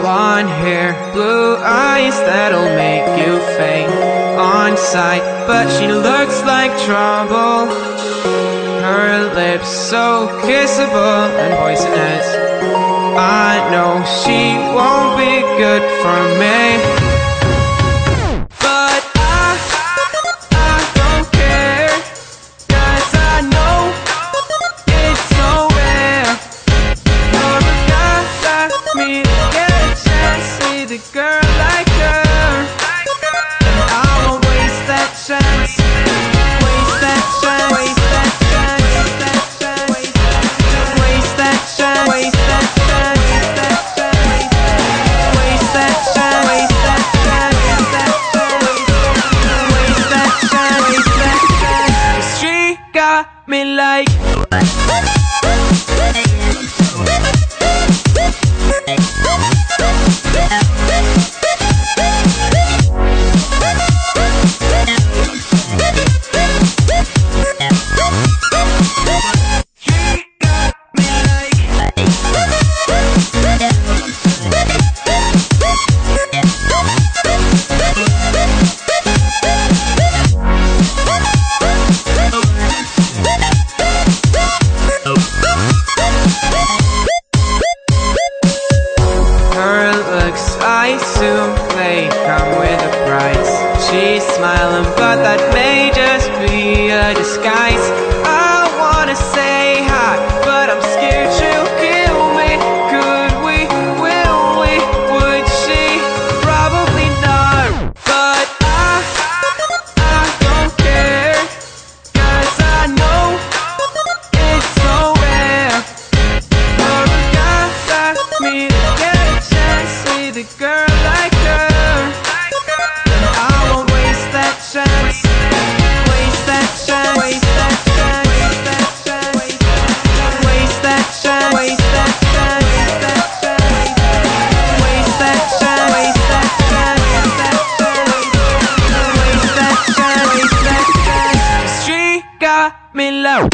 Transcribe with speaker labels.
Speaker 1: Blonde hair, blue eyes that'll make you faint on sight, but she looks like trouble. Her lips so kissable and poisonous. I know she won't be good for me. me like looks I soon come with a price She's smiling but that may just a girl like her. Then I won't waste that chance. Waste that chance. Waste that chance. Waste that chance. Waste that chance. Waste that chance. Waste that chance. Waste that chance. Got me low.